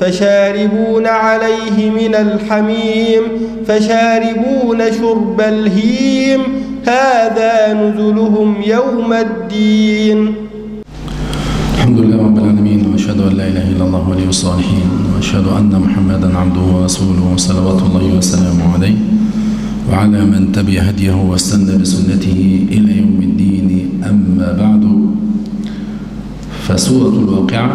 فشاربون عليه من الحميم فشاربون شرب الهيم. هذا نزلهم يوم الدين. الحمد لله رب العالمين وأشهد أن لا إله إلا الله ولي الصالحين وأشهد أن محمدا عبده ورسوله صلوات الله وسلامه عليه وعلى من تبع هديه واستنى بسنته إلى يوم الدين. أما بعد فسورة الواقعة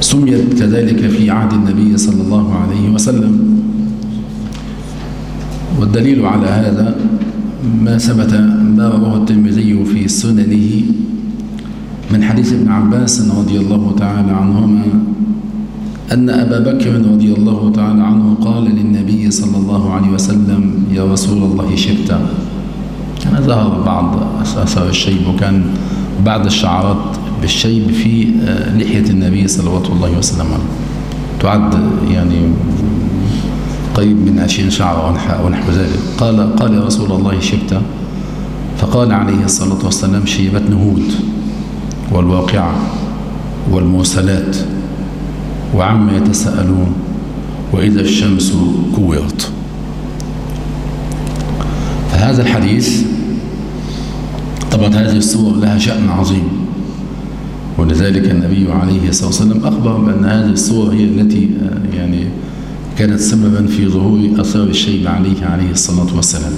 سميت كذلك في عهد النبي صلى الله عليه وسلم. والدليل على هذا ما ثبت ما رواه الترمذي في سننه من حديث ابن عباس رضي الله تعالى عنهما أن أبا بكر رضي الله تعالى عنه قال للنبي صلى الله عليه وسلم يا رسول الله شبت كان ظهر بعض أثر الشيب وكان بعد الشعرات بالشيب في لحية النبي صلوات الله وسلم تعد يعني قريب من عشرين شعر ونحو ذلك. قال قال يا رسول الله شبت؟ فقال عليه الصلاة والسلام شيبتني هود والواقعة والمرسلات وعما يتساءلون وإذا الشمس كورت. فهذا الحديث طبعا هذه الصور لها شأن عظيم. ولذلك النبي عليه الصلاة والسلام أخبر بأن هذه الصور هي التي يعني كانت سببا في ظهور أثار الشيب عليه عليه الصلاة والسلام.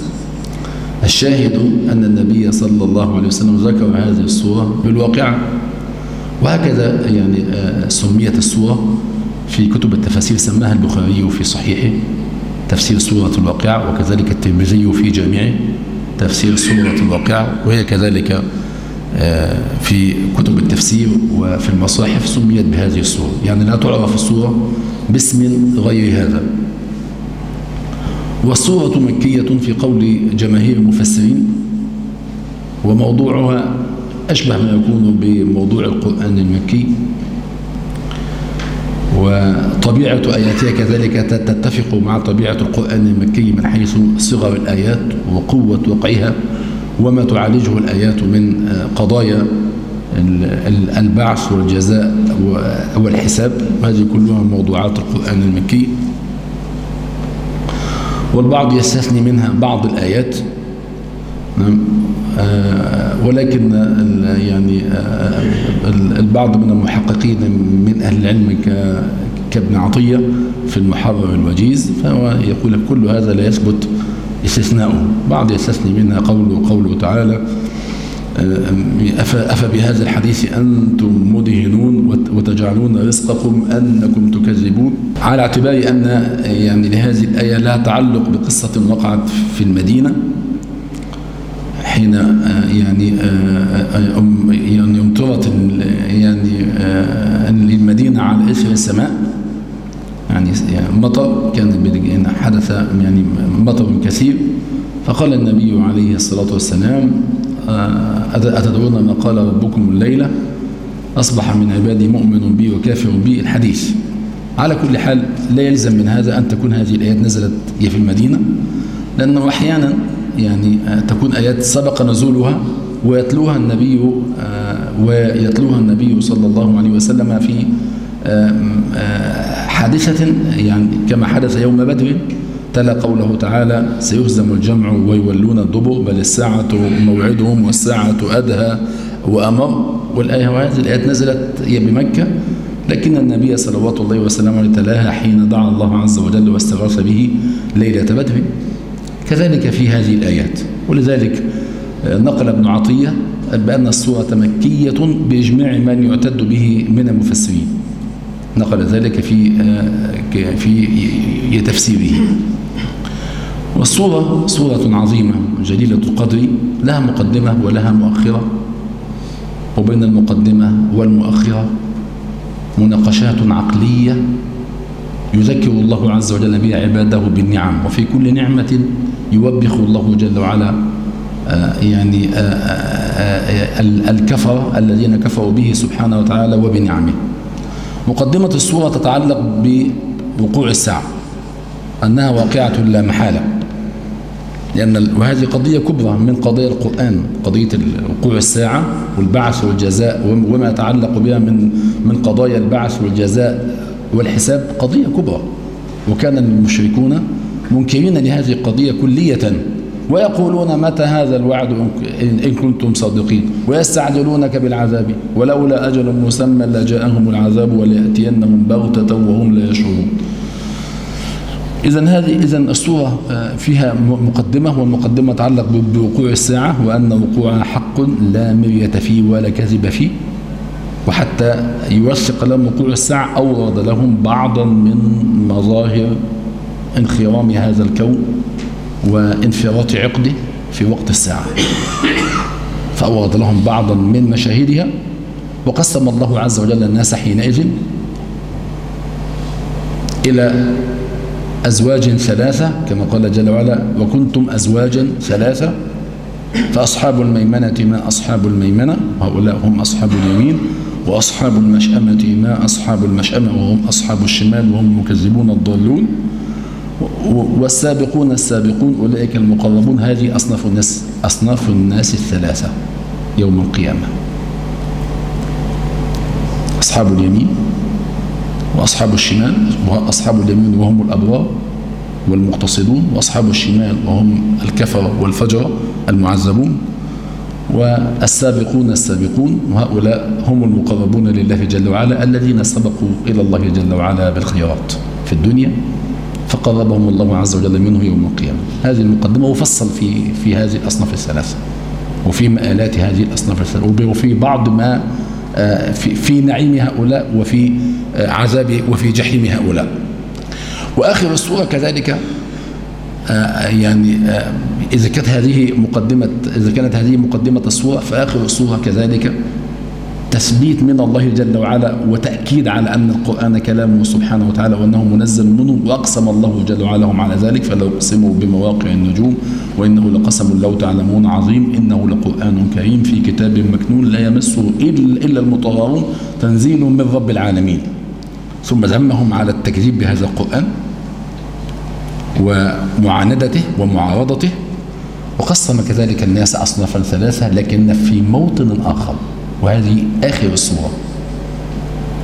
الشاهد أن النبي صلى الله عليه وسلم ذكر هذه الصورة بالواقعة وهكذا يعني سميت الصورة في كتب التفاسير سماها البخاري في صحيحه تفسير سورة الواقعة وكذلك الترمذي في جامعه تفسير سورة الواقعة وهي كذلك في كتب التفسير وفي المصاحف سميت بهذه الصورة. يعني لا تعرف الصورة باسم غير هذا. والصورة مكية في قول جماهير المفسرين وموضوعها أشبه ما يكون بموضوع القرآن المكي. وطبيعة آياتها كذلك تتفق مع طبيعة القرآن المكي من حيث صغر الآيات وقوة وقعها. وما تعالجه الآيات من قضايا البعث والجزاء والحساب. هذه كلها موضوعات القرآن المكي. والبعض يستثني منها بعض الآيات. ولكن يعني البعض من المحققين من أهل العلم كابن عطية في المحرر الوجيز فهو يقول كل هذا لا يثبت استثناؤه. بعض يستثني منها قوله قوله تعالى أفبهذا الحديث أنتم مدهنون وتجعلون رزقكم أنكم تكذبون؟ على اعتبار أن يعني لهذه الآية لا تعلق بقصة وقعت في المدينة حين يعني يعني أمطرت يعني المدينة على إثر السماء. يعني مطر كان حدث يعني مطر كثير. فقال النبي عليه الصلاة والسلام أتدرون ما قال ربكم الليلة أصبح من عبادي مؤمن بي وكافر بي الحديث. على كل حال لا يلزم من هذا أن تكون هذه الآيات نزلت هي في المدينة لأنه أحيانا يعني تكون آيات سبق نزولها ويتلوها النبي ويتلوها النبي صلى الله عليه وسلم في حادثة يعني كما حدث يوم بدر تلا قوله تعالى سيهزم الجمع ويولون الدبر بل الساعة موعدهم والساعة أدهى وأمر. والآية وهذه الآيات نزلت هي بمكة لكن النبي صلوات الله وسلامه تلاها حين دعا الله عز وجل واستغاث به ليلة بدر. كذلك في هذه الآيات. ولذلك نقل ابن عطية بأن السورة مكية بإجماع من يعتد به من المفسرين. نقل ذلك في في تفسيره. والصورة صورة عظيمة جليلة القدر لها مقدمة ولها مؤخرة. وبين المقدمة والمؤخرة مناقشات عقلية يذكر الله عز وجل بها عباده بالنعم. وفي كل نعمة يوبخ الله جل وعلا يعني الكفر الذين كفروا به سبحانه وتعالى وبنعمه. مقدمة السورة تتعلق بوقوع الساعة أنها واقعة لا محالة لأن وهذه قضية كبرى من قضايا القرآن قضية وقوع الساعة والبعث والجزاء وما يتعلق بها من من قضايا البعث والجزاء والحساب قضية كبرى. وكان المشركون منكرين لهذه القضية كلية. ويقولون متى هذا الوعد إن كنتم صادقين؟ ويستعجلونك بالعذاب ولولا أجل مسمى لجاءهم العذاب وليأتينهم بغتة وهم لا يشعرون. إذا هذه إذا الصورة فيها مقدمة والمقدمة تتعلق بوقوع الساعة وأن وقوعها حق لا مرية فيه ولا كذب فيه وحتى يوثق لهم وقوع الساعة أورد لهم بعضا من مظاهر انخرام هذا الكون. وانفراط عقده في وقت الساعة. فأورد لهم بعضا من مشاهدها وقسم الله عز وجل الناس حينئذ إلى أزواج ثلاثة كما قال جل وعلا وكنتم أزواجا ثلاثة فأصحاب الميمنة ما أصحاب الميمنة هؤلاء هم أصحاب اليمين وأصحاب المشأمة ما أصحاب المشأمة وهم أصحاب الشمال وهم المكذبون الضالون. والسابقون السابقون أولئك المقربون. هذه أصناف الناس أصناف الناس الثلاثة يوم القيامة. أصحاب اليمين وأصحاب الشمال وأصحاب اليمين وهم الأبرار والمقتصدون وأصحاب الشمال وهم الكفر والفجر المعذبون والسابقون السابقون وهؤلاء هم المقربون لله جل وعلا الذين سبقوا إلى الله جل وعلا بالخيرات في الدنيا فقربهم الله عز وجل منه يوم القيامة. هذه المقدمة وفصل في في هذه الأصناف الثلاثة وفي مآلات هذه الأصناف الثلاثة وفي بعض ما آه، في, في نعيم هؤلاء وفي آه، عذاب وفي جحيم هؤلاء. وآخر السورة كذلك آه، يعني إذا كانت هذه مقدمة إذا كانت هذه مقدمة السورة فآخر السورة كذلك تثبيت من الله جل وعلا وتأكيد على أن القرآن كلامه سبحانه وتعالى وأنه منزل منه وأقسم الله جل وعلا هم على ذلك فلو أقسموا بمواقع النجوم وإنه لقسم لو تعلمون عظيم إنه لقرآن كريم في كتاب مكنون لا يمسه إلا المطهرون تنزيل من رب العالمين. ثم ذمهم على التكذيب بهذا القرآن ومعاندته ومعارضته وقسم كذلك الناس أصنافا ثلاثة لكن في موطن آخر. وهذه آخر الصورة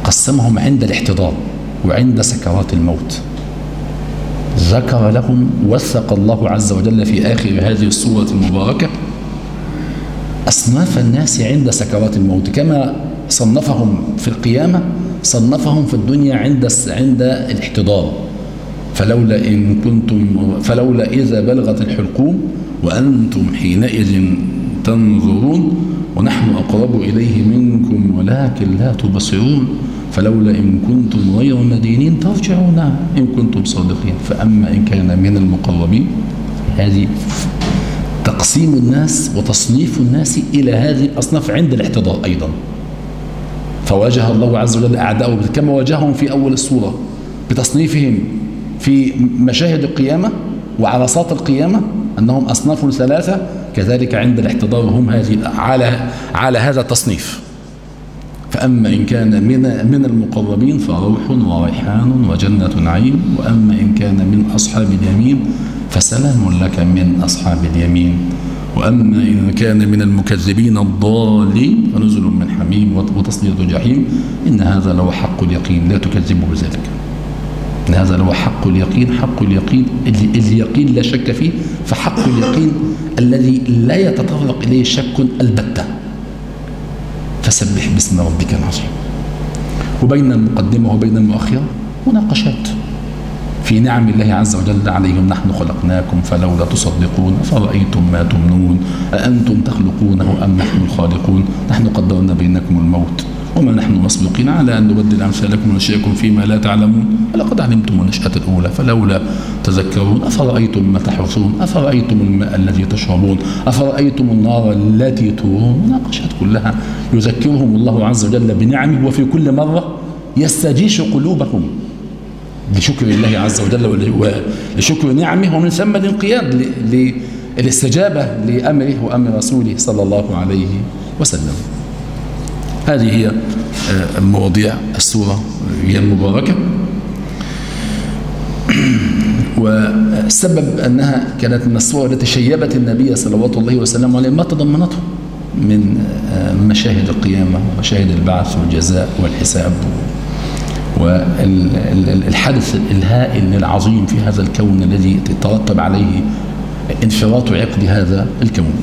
قسمهم عند الاحتضار وعند سكرات الموت. ذكر لهم وثق الله عز وجل في آخر هذه الصورة المباركة أصناف الناس عند سكرات الموت. كما صنفهم في القيامة صنفهم في الدنيا عند عند الاحتضار فلولا إن كنتم فلولا إذا بلغت الحلقوم وأنتم حينئذ تنظرون ونحن أقرب إليه منكم ولكن لا تبصرون فلولا إن كنتم غير مدينين ترجعون. إن كنتم صادقين. فأما إن كان من المقربين هذه تقسيم الناس وتصنيف الناس إلى هذه الأصناف عند الاحتضار أيضا. فواجه الله عز وجل أعداءه كما واجههم في أول السورة بتصنيفهم في مشاهد القيامة وعرصات القيامة أنهم أصناف ثلاثة كذلك عند الاحتضار هم هذه على على هذا التصنيف. فأما إن كان من من المقربين فروح وريحان وجنة نعيم وأما إن كان من أصحاب اليمين فسلام لك من أصحاب اليمين. وأما إن كان من المكذبين الضالين فنزل من حميم وتصلية جحيم. إن هذا لو حق اليقين لا تكذبه بذلك. هذا لو حق اليقين حق اليقين اليقين لا شك فيه فحق اليقين الذي لا يتطرق إليه شك البتة. فسبح باسم ربك العظيم. وبين المقدمة وبين المؤخرة مناقشات. في نعم الله عز وجل عليهم نحن خلقناكم فلولا تصدقون فرأيتم ما تمنون أأنتم تخلقونه أم نحن الخالقون؟ نحن قدرنا بينكم الموت. وما نحن مسبقين على أن نبدل أمثالكم ونشيكم فيما لا تعلمون. لقد علمتم النشأة الأولى فلولا تذكرون أفرأيتم ما تحرثون؟ أفرأيتم الماء الذي تشربون؟ أفرأيتم النار التي تورون؟ مناقشات كلها. يذكرهم الله عز وجل بنعمه وفي كل مرة يستجيش قلوبهم لشكر الله عز وجل ولشكر نعمه ومن ثم الانقياد للاستجابة لأمره وأمر رسوله صلى الله عليه وسلم. هذه هي آه، مواضيع السورة هي المباركة. والسبب أنها كانت من الصور التي شيبت النبي صلوات الله وسلم عليه ما تضمنته من آه، مشاهد القيامة ومشاهد البعث والجزاء والحساب والحدث الهائل العظيم في هذا الكون الذي تترتب عليه انفراط عقد هذا الكون.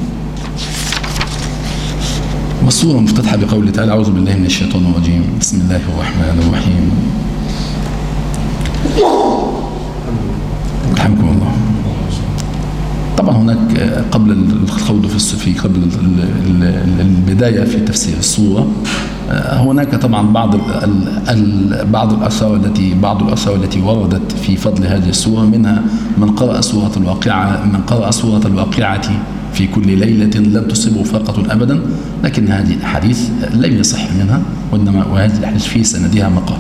والسورة مفتتحة بقوله تعالى أعوذ بالله من الشيطان الرجيم. بسم الله الرحمن الرحيم. رحمكم الله. طبعا هناك قبل الخوض في في قبل البداية في تفسير السورة هناك طبعا بعض بعض الآثار التي بعض الآثار التي وردت في فضل هذه السورة منها من قرأ سورة الواقعة من قرأ سورة الواقعة في كل ليلة لم تصبه فرقة أبدا لكن هذه الأحاديث لم يصح منها وإنما وهذه الأحاديث في سندها مقال.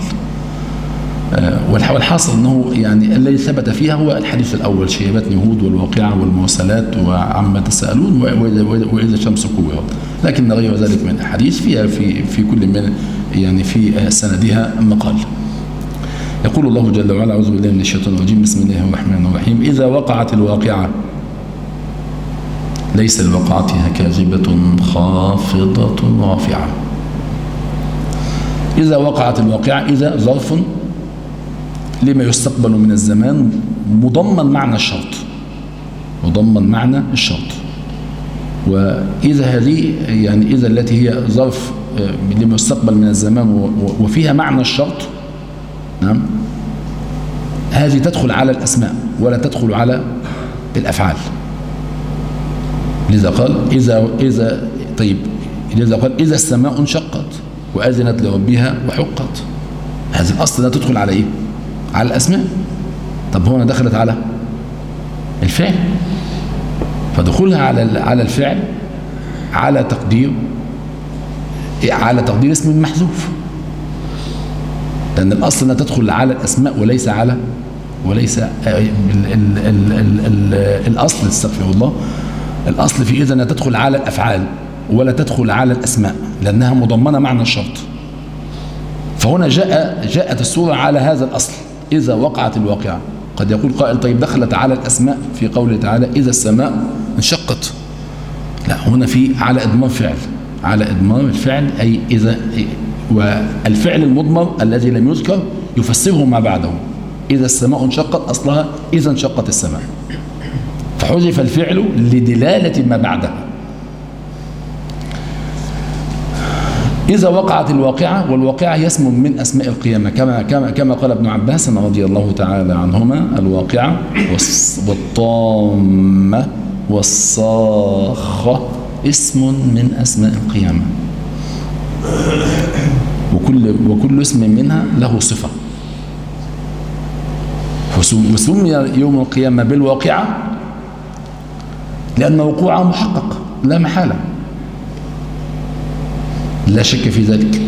آه، والحاصل أنه يعني الذي ثبت فيها هو الحديث الأول شيبتني هود والواقعة والمرسلات وعما تسألون وإذا الشمس كورت. لكن غير ذلك من الأحاديث فيها في في كل من يعني في سندها مقال. يقول الله جل وعلا أعوذ بالله من الشيطان الرجيم بسم الله الرحمن الرحيم إذا وقعت الواقعة ليس لوقعتها كاذبة خافضة رافعة. إذا وقعت الواقعة إذا ظرف لما يستقبل من الزمان مضمن معنى الشرط. مضمن معنى الشرط. وإذا هذه يعني إذا التي هي ظرف آه، لما يستقبل من الزمان وفيها معنى الشرط نعم هذه تدخل على الأسماء ولا تدخل على الأفعال. لذا قال إذا, إذا طيب لذا قال إذا السماء انشقت وأذنت لربها وحقت. هذه الأصل لا تدخل على إيه على الأسماء. طب هنا دخلت على الفعل. فدخولها على على الفعل على تقدير على تقدير اسم محذوف. لأن الأصل أنها تدخل على الأسماء وليس على وليس ال ال ال ال ال الأصل استغفر الله. الأصل في إذا أنها تدخل على الأفعال ولا تدخل على الأسماء لأنها مضمنة معنى الشرط. فهنا جاء جاءت السورة على هذا الأصل إذا وقعت الواقعة. قد يقول قائل طيب دخلت على الأسماء في قوله تعالى إذا السماء انشقت. لا هنا في على إضمار فعل. على إضمار الفعل أي إذا والفعل المضمر الذي لم يذكر يفسره ما بعده. إذا السماء انشقت أصلها إذا انشقت السماء. فحذف الفعل لدلالة ما بعده. إذا وقعت الواقعة والواقعة هي اسم من أسماء القيامة. كما كما كما قال ابن عباس رضي الله تعالى عنهما الواقعة والطامة والصاخة اسم من أسماء القيامة. وكل وكل اسم منها له صفة. وسمي يوم القيامة بالواقعة لأن وقوعها محقق لا محالة. لا شك في ذلك.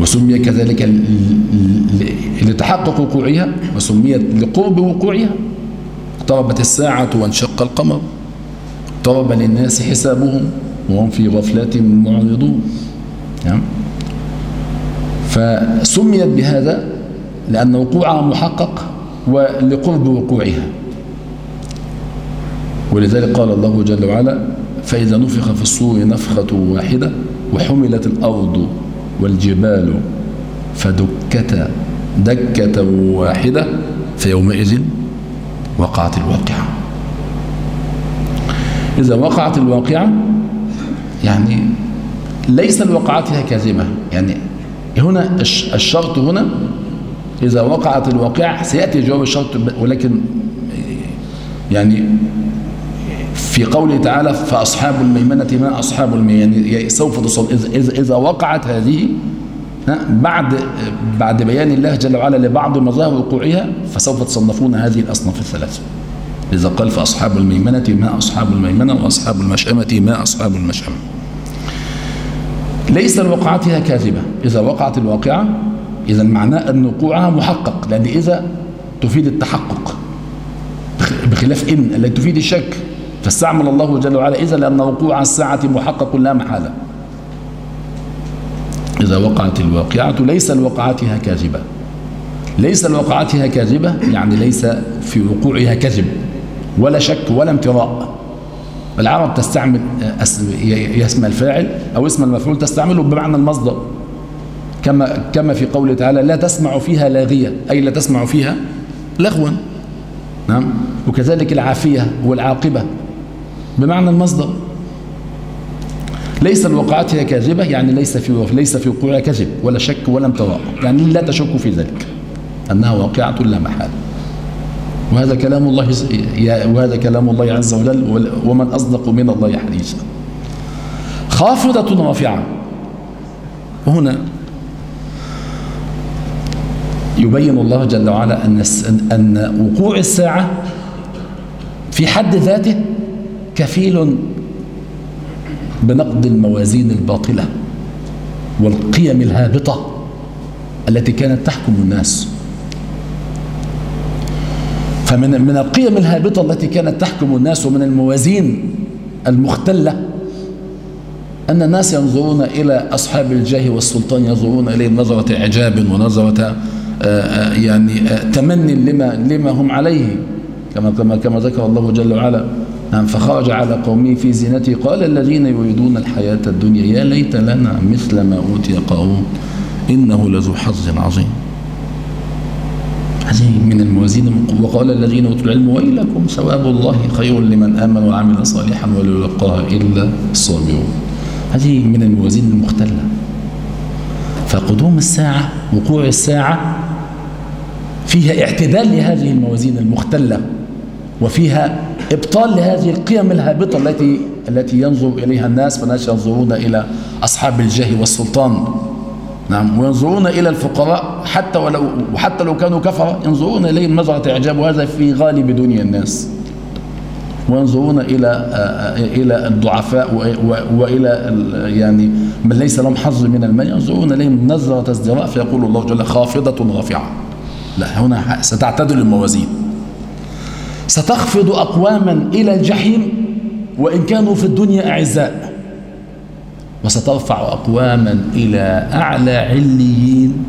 وسمي كذلك لتحقق وقوعها وسميت لقرب وقوعها. اقتربت الساعة وانشق القمر. اقترب للناس حسابهم وهم في غفلات معرضون. نعم. فسميت بهذا لأن وقوعها محقق ولقرب وقوعها. ولذلك قال الله جل وعلا فإذا نفخ في الصور نفخة واحدة وحملت الأرض والجبال فدكتا دكة واحدة فيومئذ وقعت الواقعة. إذا وقعت الواقعة يعني ليس لوقعتها كاذبة يعني هنا الشرط هنا إذا وقعت الواقعة سيأتي جواب الشرط ولكن يعني في قوله تعالى فأصحاب الميمنة ما أصحاب الميمنة يعني سوف تصل إذا, إذا وقعت هذه بعد بعد بيان الله جل وعلا لبعض مظاهر وقوعها فسوف تصنفون هذه الأصناف الثلاثة. إذا قال فأصحاب الميمنة ما أصحاب الميمنة وأصحاب المشأمة ما أصحاب المشأمة. ليس لوقعتها كاذبة. إذا وقعت الواقعة إذا معناه أن وقوعها محقق لأن إذا تفيد التحقق بخلاف إن التي تفيد الشك. فاستعمل الله جل وعلا. إذا لأن وقوع الساعة محقق لا محالة. إذا وقعت الواقعة ليس لوقعتها كاذبة. ليس لوقعتها كاذبة يعني ليس في وقوعها كذب ولا شك ولا امتراء. العرب تستعمل اسم الفاعل أو اسم المفعول تستعمله بمعنى المصدر. كما كما في قوله تعالى لا تسمع فيها لاغية. أي لا تسمع فيها لغوا. نعم. وكذلك العافية والعاقبة. بمعنى المصدر. ليس لوقعتها كاذبة يعني ليس في ليس في وقوعها كذب ولا شك ولا امتراء يعني لا تشك في ذلك أنها واقعة لا محالة وهذا كلام الله وهذا كلام الله عز وجل ومن أصدق من الله حديثا. خافضة رافعة. وهنا يبين الله جل وعلا أن أن وقوع الساعة في حد ذاته كفيل بنقد الموازين الباطلة والقيم الهابطة التي كانت تحكم الناس. فمن من القيم الهابطة التي كانت تحكم الناس ومن الموازين المختلة أن الناس ينظرون إلى أصحاب الجاه والسلطان ينظرون إليهم نظرة إعجاب ونظرة آه، آه، يعني آه، تمني لما لما هم عليه كما كما كما ذكر الله جل وعلا. نعم فخرج على قومه في زينته. قال الذين يريدون الحياة الدنيا يا ليت لنا مثل ما أوتي قارون إنه لذو حظ عظيم. هذه من الموازين. وقال الذين أوتوا العلم ويلكم ثواب الله خير لمن آمن وعمل صالحا ولا يلقاها إلا الصابرون. هذه من الموازين المختلة. فقدوم الساعة وقوع الساعة فيها اعتدال لهذه الموازين المختلة. وفيها إبطال لهذه القيم الهابطة التي التي ينظر إليها الناس فالناس ينظرون إلى أصحاب الجاه والسلطان. نعم وينظرون إلى الفقراء حتى ولو وحتى لو كانوا كفرة ينظرون إليهم نظرة إعجاب وهذا في غالب دنيا الناس. وينظرون إلى إلى الضعفاء وإلى يعني من ليس لهم حظ من المال ينظرون إليهم نظرة ازدراء فيقول الله جل خافضة رافعة. لا هنا ستعتدل الموازين. ستخفض أقواما إلى الجحيم وإن كانوا في الدنيا أعزاء. وسترفع أقواما إلى أعلى عليين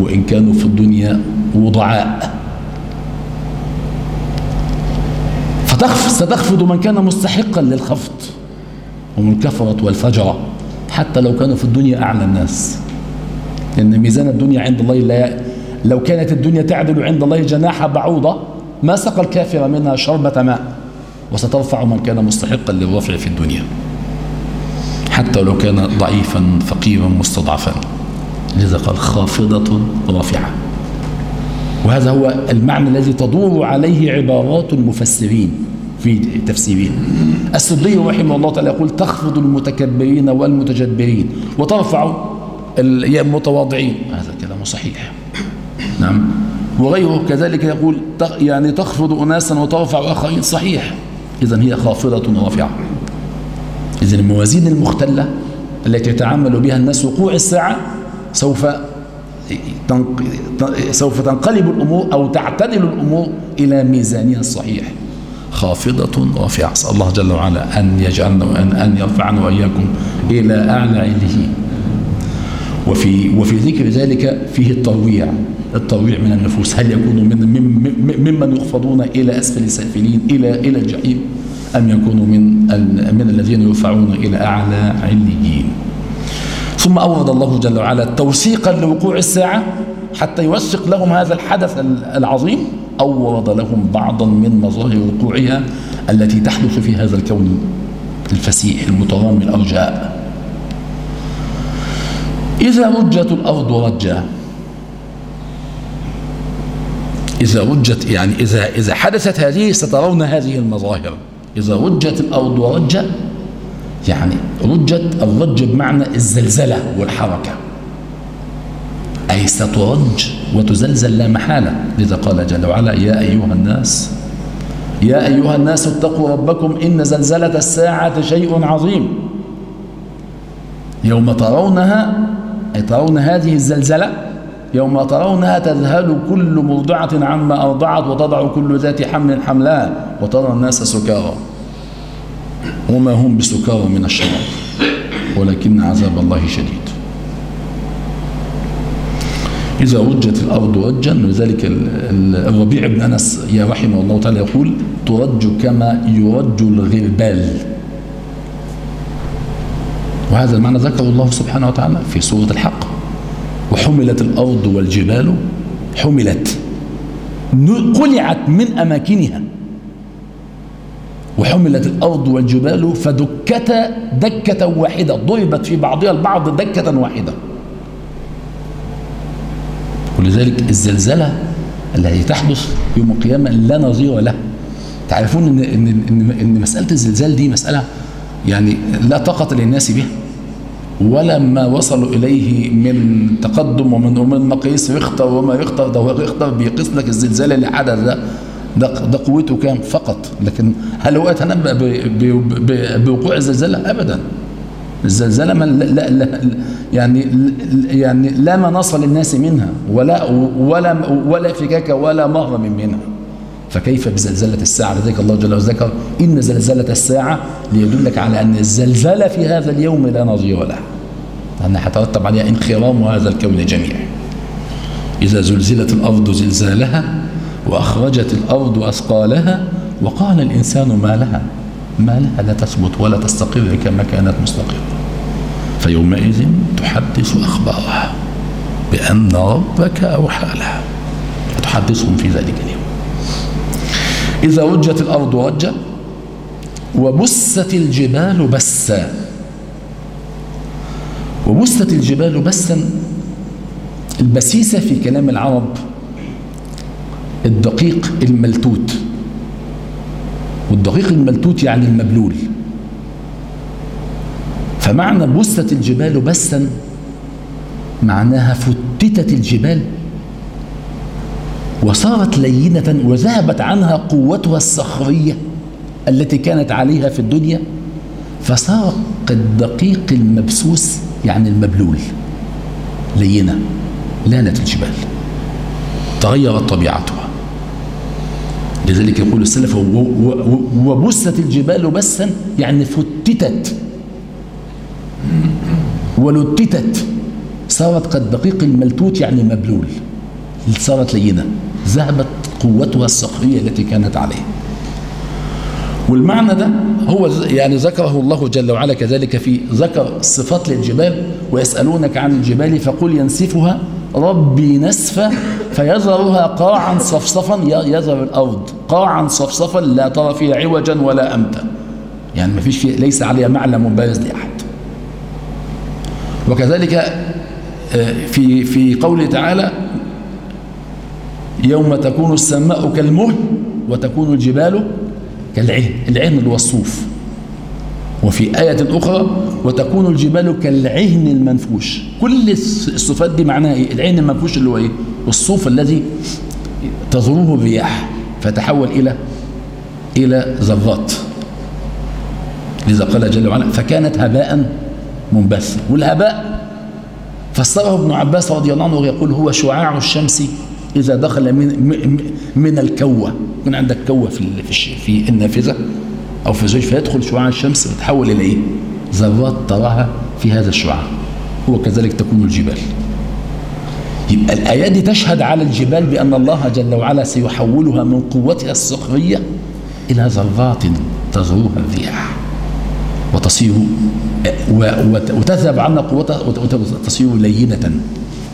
وإن كانوا في الدنيا وضعاء. ستخفض من كان مستحقا للخفض هم الكفرة والفجرة حتى لو كانوا في الدنيا أعلى الناس. لأن ميزان الدنيا عند الله لا لو كانت الدنيا تعدل عند الله جناح بعوضة ما سقى الكافر منها شربة ماء وسترفع من كان مستحقا للرفع في الدنيا حتى لو كان ضعيفا فقيرا مستضعفا. لذا قال خافضة رافعة. وهذا هو المعنى الذي تدور عليه عبارات المفسرين في تفسيرين. السدي رحمه الله تعالى يقول تخفض المتكبرين والمتجبرين وترفع المتواضعين هذا كلام صحيح. نعم. وغيره كذلك يقول يعني تخفض أناسا وترفع آخرين صحيح. إذا هي خافضة رافعة إذا الموازين المختلة التي يتعامل بها الناس وقوع الساعة سوف سوف تنقلب الأمور أو تعتدل الأمور إلى ميزانها الصحيح. خافضة رافعة الله جل وعلا أن يجعلنا أن يرفعنا وإياكم إلى أعلى عليه وفي وفي ذكر ذلك فيه الترويع الترويع من النفوس. هل يكون من ممن يخفضون إلى أسفل السافلين إلى إلى الجحيم؟ أم يكونوا من من الذين يرفعون إلى أعلى عليين؟ ثم أورد الله جل وعلا توثيقا لوقوع الساعة حتى يوثق لهم هذا الحدث العظيم. أورد لهم بعضا من مظاهر وقوعها التي تحدث في هذا الكون الفسيح المترامي الأرجاء. إذا رجت الأرض رجا. إذا رجت يعني إذا إذا حدثت هذه سترون هذه المظاهر. إذا رجت الأرض رجا يعني رجت الرج بمعنى الزلزلة والحركة. أي سترج وتزلزل لا محالة. لذا قال جل وعلا يا أيها الناس يا أيها الناس اتقوا ربكم إن زلزلة الساعة شيء عظيم. يوم ترونها ترون هذه الزلزلة؟ يوم ترونها تذهل كل مرضعة عما أرضعت وتضع كل ذات حمل حملها وترى الناس سكارى. وما هم بسكارى من الشراب. ولكن عذاب الله شديد. إذا رجت الأرض رجا لذلك الربيع بن أنس يا رحمه الله تعالى يقول ترج كما يرج الغربال وهذا المعنى ذكره الله سبحانه وتعالى في سورة الحق. وحملت الأرض والجبال حملت قلعت من أماكنها. وحملت الأرض والجبال فدكتا دكة واحدة ضربت في بعضها البعض دكة واحدة. ولذلك الزلزلة التي تحدث يوم القيامة لا نظير له. تعرفون إن, إن, إن, إن مسألة الزلزال دي مسألة يعني لا طاقة للناس بها. ولا ما وصلوا إليه من تقدم ومن ومن مقاييس ريختر وما ريختر ده ريختر بيقيس لك الزلزال اللي حدث ده ده, ده قوته كام فقط. لكن هل هو يتنبأ بوقوع الزلزال؟ أبدا. الزلزال من لا لا يعني يعني لا مناص للناس منها ولا ولا ولا فكاك ولا مهرم منها. فكيف بزلزلة الساعة؟ لذلك الله جل وعلا ذكر إن زلزلة الساعة ليدلك على أن الزلزلة في هذا اليوم لا نظير له لأنها حترتب عليها انخرام هذا الكون جميعا. إذا زلزلت الأرض زلزالها وأخرجت الأرض أثقالها وقال الإنسان ما لها؟ ما لها لا تثبت ولا تستقر كما كانت مستقرة. فيومئذ تحدث أخبارها بأن ربك أوحى لها فتحدثهم في ذلك اليوم. إذا رجت الأرض رجا وبست الجبال بسا. وبست الجبال بسا. البسيسة في كلام العرب الدقيق الملتوت. والدقيق الملتوت يعني المبلول. فمعنى بست الجبال بسا معناها فتتت الجبال وصارت لينة وذهبت عنها قوتها الصخرية التي كانت عليها في الدنيا فصار الدقيق المبسوس يعني المبلول. لينة لانت الجبال. تغيرت طبيعتها. لذلك يقول السلف وبست الجبال بسا يعني فتتت. ولتتت. صارت قد دقيق الملتوت يعني مبلول. صارت لينة. ذهبت قوتها الصخرية التي كانت عليه. والمعنى ده هو يعني ذكره الله جل وعلا كذلك في ذكر صفات للجبال ويسألونك عن الجبال فقل ينسفها ربي نسفا فيذرها قاعا صفصفا يذر الأرض قاعا صفصفا لا ترى فيها عوجا ولا أمتا. يعني ما فيش فيه ليس عليها معلم بارز لأحد. وكذلك آه، في في قوله تعالى يوم تكون السماء كالمهل وتكون الجبال كالعهن. العهن اللي هو الصوف. وفي آية أخرى وتكون الجبال كالعهن المنفوش. كل الصفات دي معناها إيه؟ العهن المنفوش اللي هو إيه؟ الصوف الذي تزروه الرياح فتحول إلى إلى ذرات. لذا قال جل وعلا فكانت هباء منبثا. والهباء فسره ابن عباس رضي الله عنه يقول هو شعاع الشمس إذا دخل من من الكوة. يكون عندك كوة في في النافذة أو في الزوج فيدخل شعاع الشمس وتحول إلى إيه؟ ذرات تراها في هذا الشعاع. وكذلك تكون الجبال. يبقى الآيات دي تشهد على الجبال بأن الله جل وعلا سيحولها من قوتها الصخرية إلى ذرات تزروها الرياح. وتصير وتذهب عنها قوتها وتصير لينة.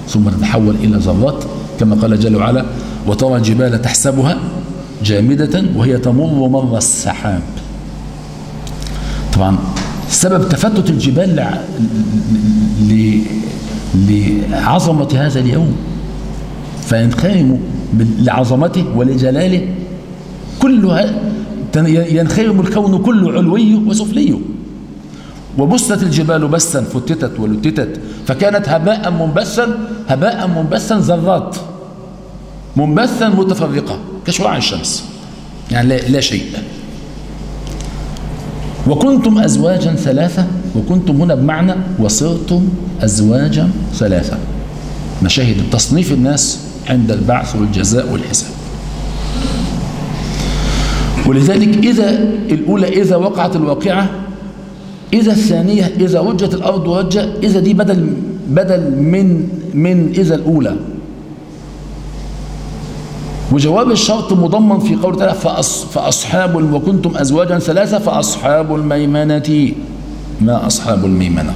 ثم تتحول إلى ذرات كما قال جل وعلا وترى الجبال تحسبها جامدة وهي تمر مر السحاب. طبعا سبب تفتت الجبال لعظمة هذا اليوم. فينخرم لعظمته ولجلاله كل ينخرم الكون كله علوي وسفلي. وبست الجبال بسا فتتت ولتتت فكانت هباء منبثا هباء منبثا ذرات منبثا متفرقة كشعاع الشمس. يعني لا شيء. وكنتم أزواجا ثلاثة وكنتم هنا بمعنى وصرتم أزواجا ثلاثة. مشاهد تصنيف الناس عند البعث والجزاء والحساب. ولذلك إذا الأولى إذا وقعت الواقعة إذا الثانية إذا رجت الأرض رجة إذا دي بدل بدل من من إذا الأولى. وجواب الشرط مضمن في قول تعالى فأص فأصحاب وكنتم أزواجا ثلاثة فأصحاب الميمنة. ما أصحاب الميمنة؟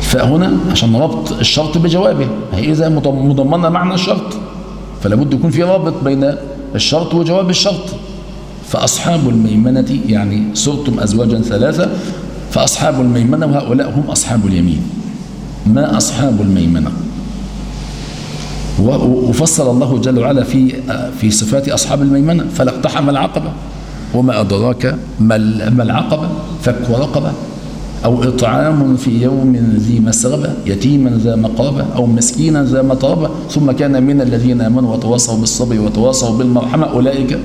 فهنا عشان ربط الشرط بجوابه. هي إذا مضمنة معنى الشرط. فلا بد يكون في رابط بين الشرط وجواب الشرط. فأصحاب الميمنة يعني صرتم أزواجا ثلاثة فأصحاب الميمنة وهؤلاء هم أصحاب اليمين. ما أصحاب الميمنة؟ وفصل الله جل وعلا في في صفات أصحاب الميمنة فلا اقتحم العقبة. وما أدراك ما العقبة؟ فك رقبة أو إطعام في يوم ذي مسغبة يتيما ذا مقربة أو مسكينا ذا مطربة. ثم كان من الذين آمنوا وتواصوا بالصبر وتواصوا بالمرحمة. أولئك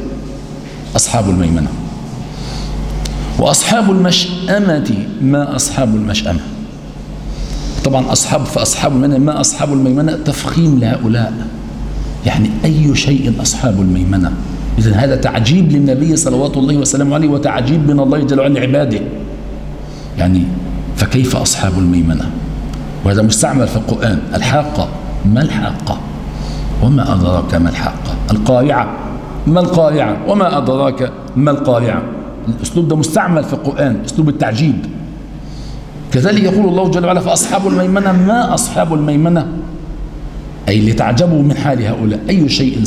أصحاب الميمنة. وأصحاب المشأمة ما أصحاب المشأمة؟ طبعا أصحاب فأصحاب الميمنة ما أصحاب الميمنة؟ تفخيم لهؤلاء. يعني أي شيء أصحاب الميمنة. إذا هذا تعجيب للنبي صلوات الله وسلامه عليه وتعجيب من الله جل وعلا لعباده يعني فكيف أصحاب الميمنة؟ وهذا مستعمل في القرآن. الحاقة ما الحاقة؟ وما أدراك ما الحاقة؟ القارعة ما القارعة؟ وما أدراك ما القارعة؟ الأسلوب ده مستعمل في القرآن أسلوب التعجيب. كذلك يقول الله جل وعلا فأصحاب الميمنة ما أصحاب الميمنة؟ أي لتعجبوا من حال هؤلاء. أي شيء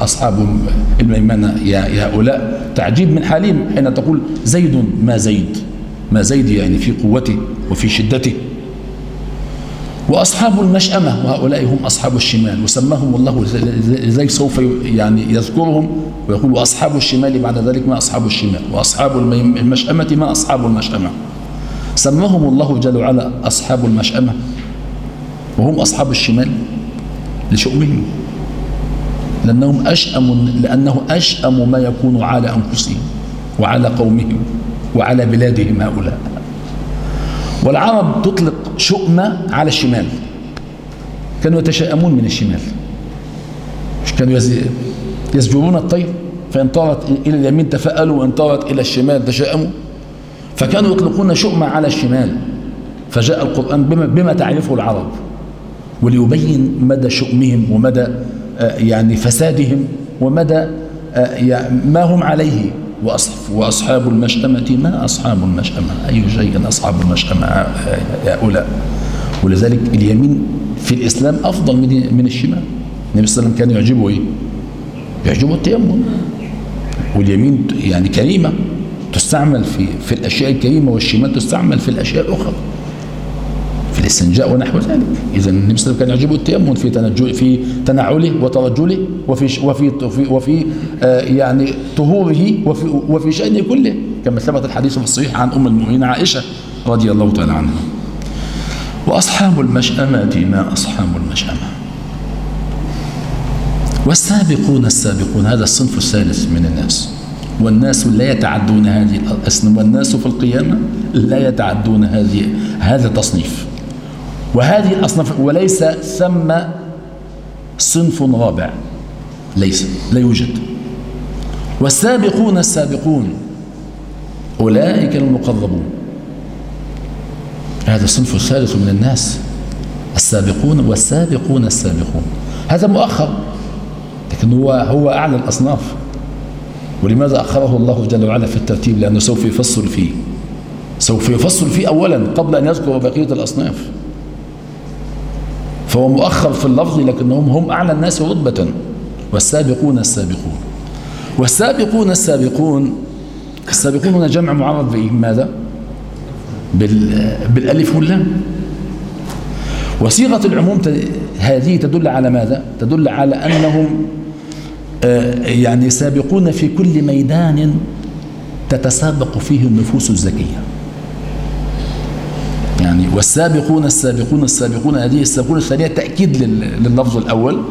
أصحاب الميمنة يا هؤلاء؟ تعجيب من حالهم حين تقول زيد ما زيد؟ ما زيد يعني في قوته وفي شدته. وأصحاب المشأمة وهؤلاء هم أصحاب الشمال. وسماهم الله لذلك سوف يعني يذكرهم ويقول وأصحاب الشمال بعد ذلك ما أصحاب الشمال؟ وأصحاب المشأمة ما أصحاب المشأمة؟ سماهم الله جل وعلا أصحاب المشأمة وهم أصحاب الشمال لشؤمهم لأنهم أشأم لأنه أشأم ما يكون على أنفسهم وعلى قومهم وعلى بلادهم هؤلاء. والعرب تطلق شؤمة على الشمال. كانوا يتشائمون من الشمال. كانوا يزجرون الطير فإن طارت إلى اليمين تفألوا وإن طارت إلى الشمال تشائموا فكانوا يطلقون شؤمة على الشمال. فجاء القرآن بما, بما تعرفه العرب وليبين مدى شؤمهم ومدى يعني فسادهم ومدى ما هم عليه. وأصحاب المشأمة ما أصحاب المشأمة؟ أي شيء أصحاب المشأمة هؤلاء ولذلك اليمين في الإسلام أفضل من من الشمال. النبي صلى الله عليه وسلم كان يعجبه إيه؟ يعجبه التيمم. واليمين يعني كريمة. تستعمل في في الأشياء الكريمة والشمال تستعمل في الأشياء الأخرى. في الاستنجاء ونحو ذلك. إذا النبي صلى الله عليه وسلم كان يعجبه التيمم في في تنعله وترجله وفي وفي وفي, وفي آه يعني طهوره وفي وفي شأنه كله. كما ثبت الحديث في الصحيح عن أم المؤمنين عائشة رضي الله تعالى عنها. وأصحاب المشأمة ما أصحاب المشأمة؟ والسابقون السابقون هذا الصنف الثالث من الناس. والناس لا يتعدون هذه والناس في القيامة لا يتعدون هذه هذا التصنيف وهذه الأصناف وليس ثم صنف رابع ليس لا يوجد. والسابقون السابقون أولئك المقربون. هذا الصنف الثالث من الناس السابقون والسابقون السابقون. هذا مؤخر لكن هو هو أعلى الأصناف. ولماذا أخره الله جل وعلا في الترتيب؟ لأنه سوف يفصل فيه. سوف يفصل فيه أولا قبل أن يذكر بقية الأصناف. فهو مؤخر في اللفظ لكنهم هم أعلى الناس رتبة. والسابقون السابقون. والسابقون السابقون السابقون هنا جمع معرض بإيه؟ ماذا؟ بالألف واللام. وصيغة العموم هذه تدل على ماذا؟ تدل على أنهم يعني سابقون في كل ميدان تتسابق فيه النفوس الزكية. يعني والسابقون السابقون السابقون هذه السابقون الثانية تأكيد لللفظ الأول.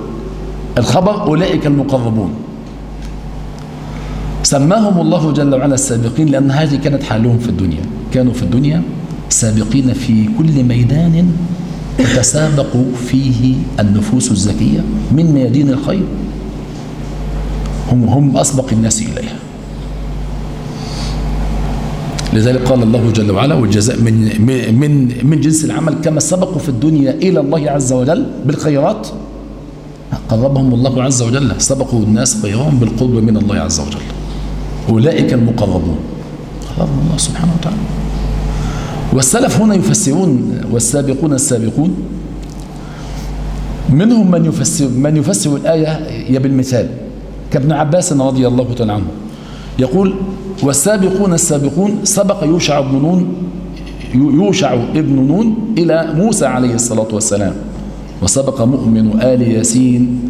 الخبر أولئك المقربون. سماهم الله جل وعلا السابقين لأن هذه كانت حالهم في الدنيا. كانوا في الدنيا سابقين في كل ميدان تتسابق فيه النفوس الزكية. من ميادين الخير؟ هم هم أسبق الناس إليها. لذلك قال الله جل وعلا والجزاء من من من جنس العمل كما سبقوا في الدنيا إلى الله عز وجل بالخيرات. قربهم الله عز وجل. سبقوا الناس خيرهم بالقرب من الله عز وجل. أولئك المقربون. قربهم الله سبحانه وتعالى. والسلف هنا يفسرون والسابقون السابقون منهم من يفسر من يفسر الآية بالمثال. كابن عباس رضي الله تعالى عنه. يقول والسابقون السابقون سبق يوشع بن نون يوشع ابن نون إلى موسى عليه الصلاة والسلام وسبق مؤمن آل ياسين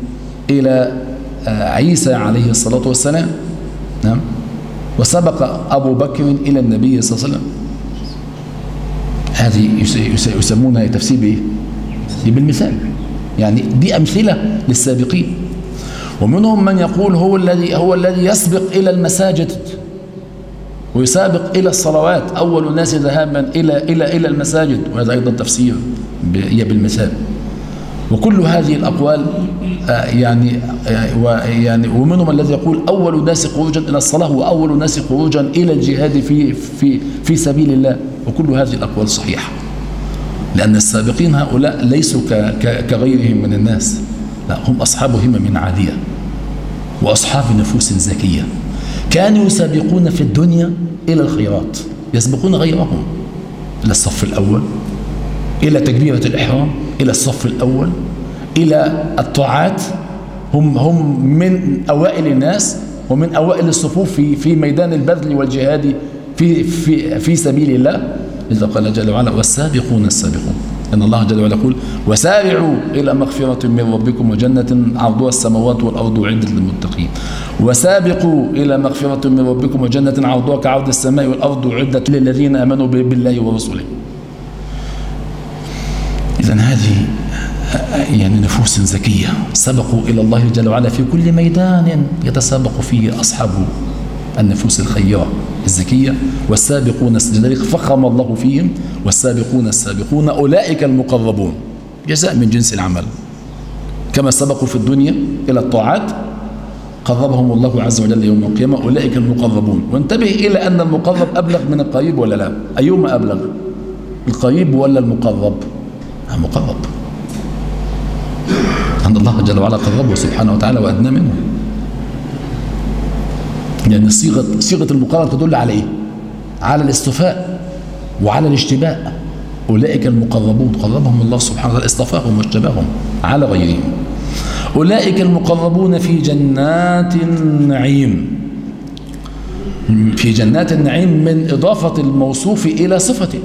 إلى عيسى عليه الصلاة والسلام. نعم. وسبق أبو بكر إلى النبي صلى الله عليه وسلم. هذه يسمونها تفسير بإيه؟ دي بالمثال. يعني دي أمثلة للسابقين. ومنهم من يقول هو الذي هو الذي يسبق إلى المساجد ويسابق إلى الصلوات. أول الناس ذهابا إلى إلى إلى المساجد وهذا أيضا تفسير هي بالمثال. وكل هذه الأقوال آه، يعني آه، يعني ومنهم الذي يقول أول الناس خروجا إلى الصلاة وأول الناس خروجا إلى الجهاد في في في سبيل الله. وكل هذه الأقوال صحيحة لأن السابقين هؤلاء ليسوا كغيرهم من الناس. لا هم أصحاب همم عالية وأصحاب نفوس زكية. كانوا يسابقون في الدنيا إلى الخيرات يسبقون غيرهم إلى الصف الأول إلى تكبيرة الإحرام إلى الصف الأول إلى الطاعات. هم هم من أوائل الناس ومن أوائل الصفوف في في ميدان البذل والجهاد في في في سبيل الله. إذا قال جل وعلا والسابقون السابقون. إن الله جل وعلا يقول وسارعوا إلى مغفرة من ربكم وجنة عرضها السماوات والأرض عدة للمتقين. وسابقوا إلى مغفرة من ربكم وجنة عرضها كعرض السماء والأرض عدة للذين آمنوا بالله ورسوله إذا هذه يعني نفوس زكية. سبقوا إلى الله جل وعلا في كل ميدان يتسابق فيه أصحاب النفوس الخيرة الزكية والسابقون لذلك فخم الله فيهم والسابقون السابقون أولئك المقربون. جزاء من جنس العمل. كما سبقوا في الدنيا إلى الطاعات قربهم الله عز وجل يوم القيامة أولئك المقربون. وانتبه إلى أن المقرب أبلغ من القريب ولا لا؟ أيهما أبلغ؟ القريب ولا المقرب؟ مقرب أن الله جل وعلا قربه سبحانه وتعالى وأدنى منه. يعني صيغة, صيغة المقارنة تدل على إيه؟ على الاستفاء وعلى الاشتباء. أولئك المقربون قربهم الله سبحانه وتعالى اصطفاهم واجتباهم على غيرهم. أولئك المقربون في جنات النعيم. في جنات النعيم من إضافة الموصوف إلى صفته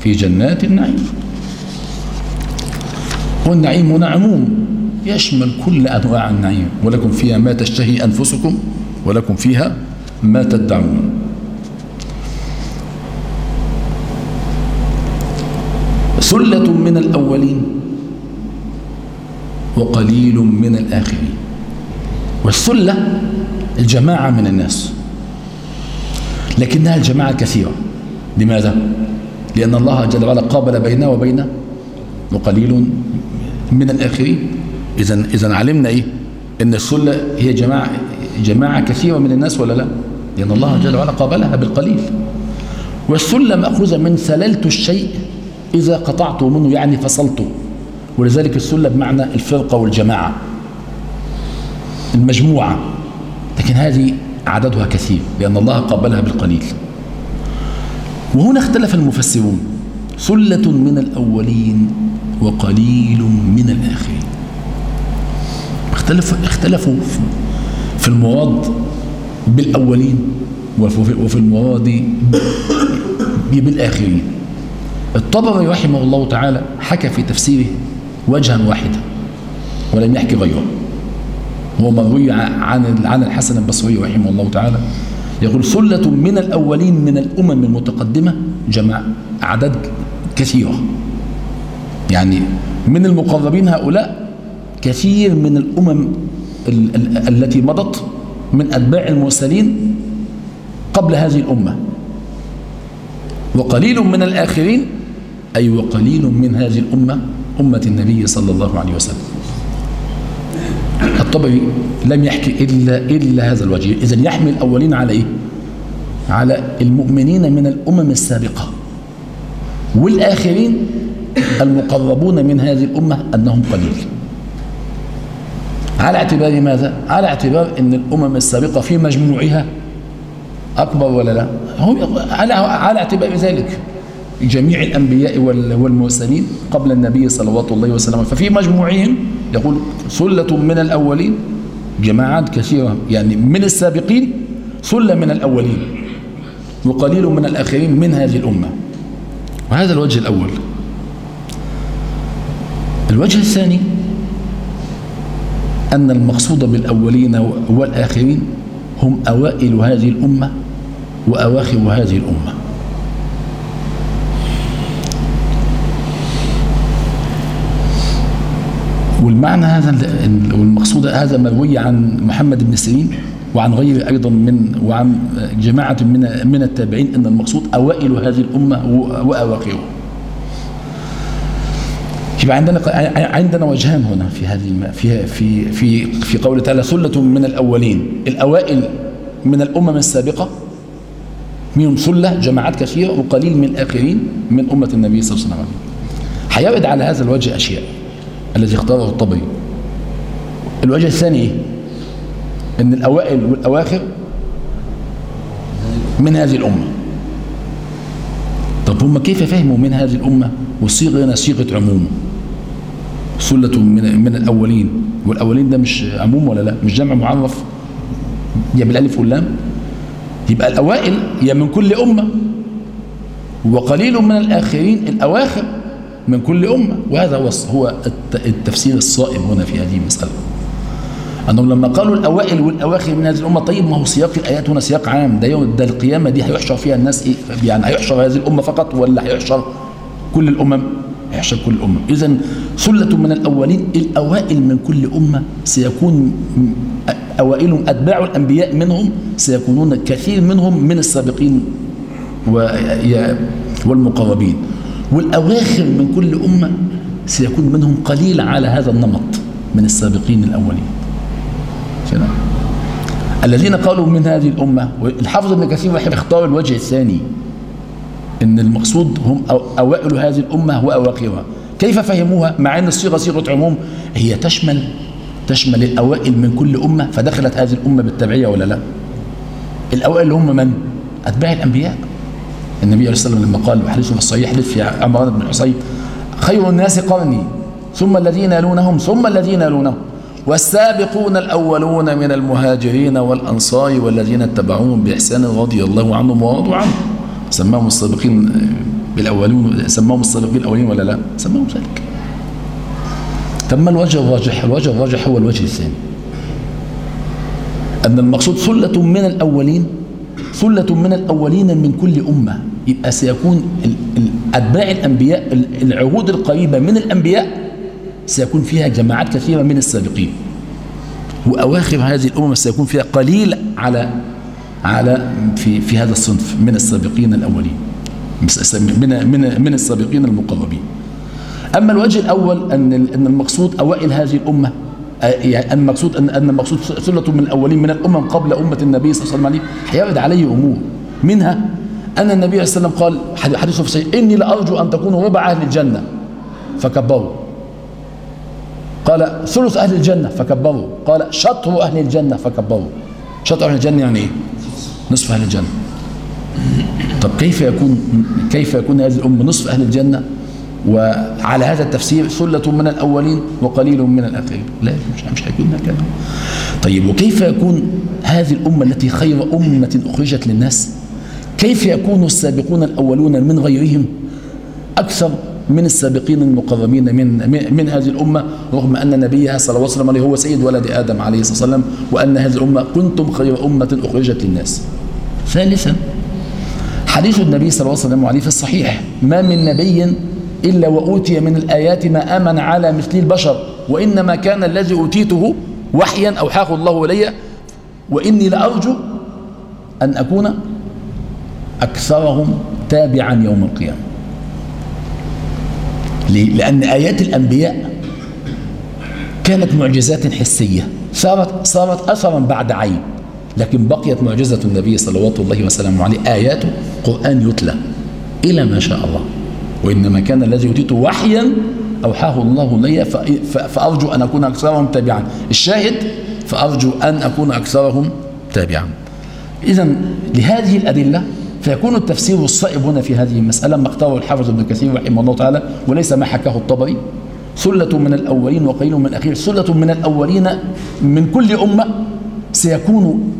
في جنات النعيم. والنعيم هنا عموم يشمل كل أنواع النعيم ولكم فيها ما تشتهي أنفسكم. ولكم فيها ما تدعون. ثلة من الأولين وقليل من الآخرين. والثلة الجماعة من الناس. لكنها الجماعة كثيرة. لماذا؟ لأن الله جل وعلا قابل بيننا وبين وقليل من الآخرين. إذا إذا علمنا إيه؟ إن الثلة هي جماعة جماعة كثيرة من الناس ولا لا؟ لأن الله جل وعلا قابلها بالقليل. والسلة مأخوذة من سللت الشيء إذا قطعته منه يعني فصلته ولذلك السلة بمعنى الفرقة والجماعة. المجموعة. لكن هذه عددها كثير لأن الله قابلها بالقليل. وهنا اختلف المفسرون. ثلة من الأولين وقليل من الآخرين. اختلفوا اختلفوا في المراد بالأولين وفي المراد بالآخرين. الطبري رحمه الله تعالى حكى في تفسيره وجها واحدا ولم يحكي غيره. هو مروي عن عن الحسن البصري رحمه الله تعالى يقول ثلة من الأولين من الأمم المتقدمة جمع أعداد كثيرة. يعني من المقربين هؤلاء كثير من الأمم التي مضت من أتباع المرسلين قبل هذه الأمة. وقليل من الآخرين أي وقليل من هذه الأمة أمة النبي صلى الله عليه وسلم. الطبري لم يحكي إلا, إلا هذا الوجه. إذن يحمل الأولين على إيه؟ على المؤمنين من الأمم السابقة. والآخرين المقربون من هذه الأمة أنهم قليل. على اعتبار ماذا؟ على اعتبار أن الأمم السابقة في مجموعها أكبر ولا لا؟ هم على على اعتبار ذلك. جميع الأنبياء والمرسلين قبل النبي صلوات الله وسلم ففي مجموعهم يقول ثلة من الأولين جماعات كثيرة. يعني من السابقين ثلة من الأولين وقليل من الآخرين من هذه الأمة. وهذا الوجه الأول. الوجه الثاني أن المقصود بالأولين والآخرين هم أوائل هذه الأمة وأواخر هذه الأمة. والمعنى هذا والمقصود هذا مروي عن محمد بن سيرين وعن غيره أيضا من وعن جماعة من من التابعين أن المقصود أوائل هذه الأمة وأواخرها يبقى عندنا عندنا وجهان هنا في هذه في في في في قوله تعالى ثلة من الأولين. الأوائل من الأمم السابقة منهم ثلة جماعات كثيرة وقليل من الآخرين من أمة النبي صلى الله عليه وسلم. هيرد على هذا الوجه أشياء الذي اختاره الطبري. الوجه الثاني إيه؟ أن الأوائل والأواخر من هذه الأمة. طب هم كيف فهموا من هذه الأمة والصيغة هنا صيغة عموم ثلة من من الأولين. والأولين ده مش عموم ولا لا؟ مش جمع معرف؟ يا بالألف واللام؟ يبقى الأوائل يا من كل أمة. وقليل من الآخرين الأواخر من كل أمة. وهذا هو هو التفسير الصائب هنا في هذه المسألة. أنهم لما قالوا الأوائل والأواخر من هذه الأمة طيب ما هو سياق الآيات هنا سياق عام. ده يوم ده القيامة دي هيحشر فيها الناس إيه؟ يعني هيحشر هذه الأمة فقط ولا هيحشر كل الأمم؟ هيحشر كل الأمم إذا ثلة من الأولين الأوائل من كل أمة سيكون أوائلهم أتباع الأنبياء منهم سيكونون كثير منهم من السابقين والمقربين. والأواخر من كل أمة سيكون منهم قليل على هذا النمط من السابقين الأولين. كده الذين قالوا من هذه الأمة الحافظ ابن كثير يحب يختار الوجه الثاني. إن المقصود هم أوائل هذه الأمة وأواخرها كيف فهموها؟ مع أن الصيغة صيغة عموم. هي تشمل تشمل الأوائل من كل أمة فدخلت هذه الأمة بالتبعية ولا لا؟ الأوائل اللي هم من؟ أتباع الأنبياء. النبي عليه الصلاة والسلام لما قال حديث في الصحيح حديث في عمران بن حصين خير الناس قرني ثم الذين يلونهم ثم الذين يلونهم والسابقون الأولون من المهاجرين والأنصار والذين اتبعوهم بإحسان رضي الله عنهم ورضوا عنه. سماهم السابقين بالأولون سماهم السابقين الأولين ولا لا؟ سماهم ذلك. ما الوجه الراجح الوجه الراجح هو الوجه الثاني. أن المقصود ثلة من الأولين ثلة من الأولين من كل أمة. يبقى سيكون أتباع الأنبياء العهود القريبة من الأنبياء سيكون فيها جماعات كثيرة من السابقين. وأواخر هذه الأمم سيكون فيها قليل على على في في هذا الصنف من السابقين الأولين من من من السابقين المقربين. أما الوجه الأول أن أن المقصود أوائل هذه الأمة يعني المقصود أن أن المقصود ثلة من الأولين من الأمم قبل أمة النبي صلى الله عليه وسلم هيرد عليه أمور. منها أن النبي صلى الله عليه وسلم قال حديث في صحيح إني لأرجو أن تكونوا ربع أهل الجنة فكبروا. قال ثلث أهل الجنة فكبروا. قال شطر أهل الجنة فكبروا. شطر أهل الجنة يعني إيه؟ نصف أهل الجنة. طب كيف يكون كيف يكون هذه الأمة نصف أهل الجنة؟ وعلى هذا التفسير ثلة من الأولين وقليل من الآخرين لا مش مش هيكون هكذا طيب وكيف يكون هذه الأمة التي خير أمة أخرجت للناس؟ كيف يكون السابقون الأولون من غيرهم أكثر من السابقين المقربين من من هذه الأمة؟ رغم أن نبيها صلى الله عليه وسلم هو سيد ولد آدم عليه الصلاة والسلام وأن هذه الأمة كنتم خير أمة أخرجت للناس. ثالثا حديث النبي صلى الله عليه وسلم في الصحيح ما من نبي إلا وأوتي من الآيات ما آمن على مثل البشر وإنما كان الذي أوتيته وحيا أوحاه الله إلي وإني لأرجو أن أكون أكثرهم تابعا يوم القيامة ليه؟ لأن آيات الأنبياء كانت معجزات حسية صارت, صارت أثرا بعد عين لكن بقيت معجزة النبي صلوات الله وسلامه عليه. آياته قرآن يتلى إلى ما شاء الله. وإنما كان الذي أوتيته وحيا أوحاه الله لي فأرجو أن أكون أكثرهم تابعا. الشاهد فأرجو أن أكون أكثرهم تابعا. إذا لهذه الأدلة فيكون التفسير الصائب هنا في هذه المسألة ما اختاره الحافظ ابن كثير رحمه الله تعالى وليس ما حكاه الطبري. ثلة من الأولين وقليل من الأخير. ثلة من الأولين من كل أمة سيكون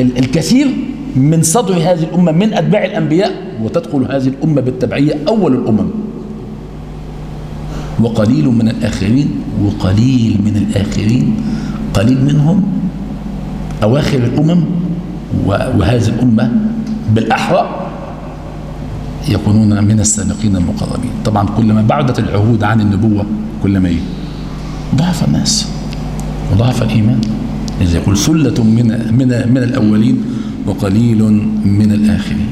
الكثير من صدر هذه الأمة من أتباع الأنبياء وتدخل هذه الأمة بالتبعية أول الأمم. وقليل من الآخرين وقليل من الآخرين قليل منهم أواخر الأمم وهذه الأمة بالأحرى يكونون من السابقين المقربين. طبعا كلما بعدت العهود عن النبوة كلما إيه؟ ضعف الناس وضعف الإيمان. إذا يقول سلة من, من, من الأولين وقليل من الآخرين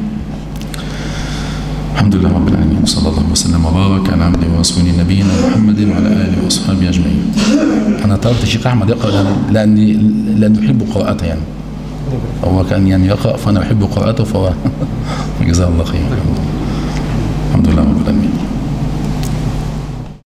الحمد لله رب العالمين صلى الله وسلم وبارك على عبده ورسوله نبينا محمد وعلى آله وأصحابه أجمعين. أنا طلبت الشيخ أحمد يقرأ لأن- لاني لاني احب قراءته يعني. هو كان يعني يقرأ فأنا أحب قراءته فهو جزاه الله خير. الحمد لله رب العالمين.